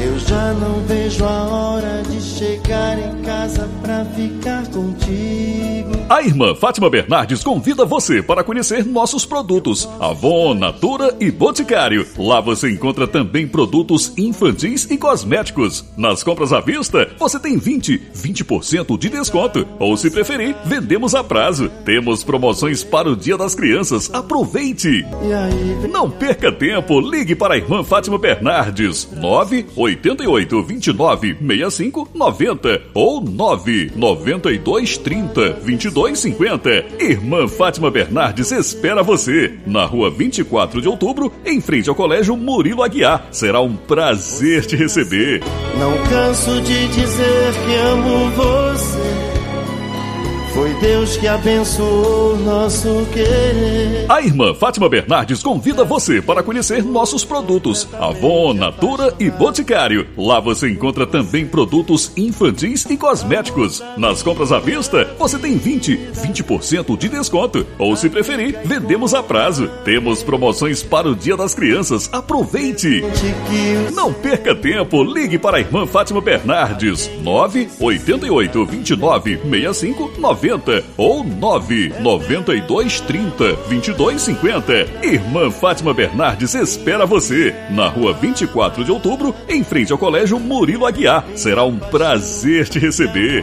Eu já não vejo a hora de chegar em casa pra ficar contigo. A irmã Fátima Bernardes convida você para conhecer nossos produtos Avon, Natura e Boticário. Lá você encontra também produtos infantis e cosméticos. Nas compras à vista, você tem 20, 20% de desconto. Ou se preferir, vendemos a prazo. Temos promoções para o Dia das Crianças. Aproveite! E aí, Não perca tempo, ligue para a irmã Fátima Bernardes, 988 29 65 90 ou 992 30 22 50. Irmã Fátima Bernardes espera você na rua 24 de outubro, em frente ao Colégio Murilo Aguiar. Será um prazer te receber. não canso de dizer que amo você. Foi Deus que abençoou nosso querer. A irmã Fátima Bernardes convida você para conhecer nossos produtos Avon, Natura e Boticário. Lá você encontra também produtos infantis e cosméticos. Nas compras à vista, você tem 20, 20% de desconto. Ou se preferir, vendemos a prazo. Temos promoções para o Dia das Crianças. Aproveite! Não perca tempo, ligue para a irmã Fátima Bernardes, 988 29 65 90 ou 992 30 22 50. Irmã Fátima Bernardes espera você na rua 24 de outubro, em frente ao Colégio Murilo Aguiar. Será um prazer te receber.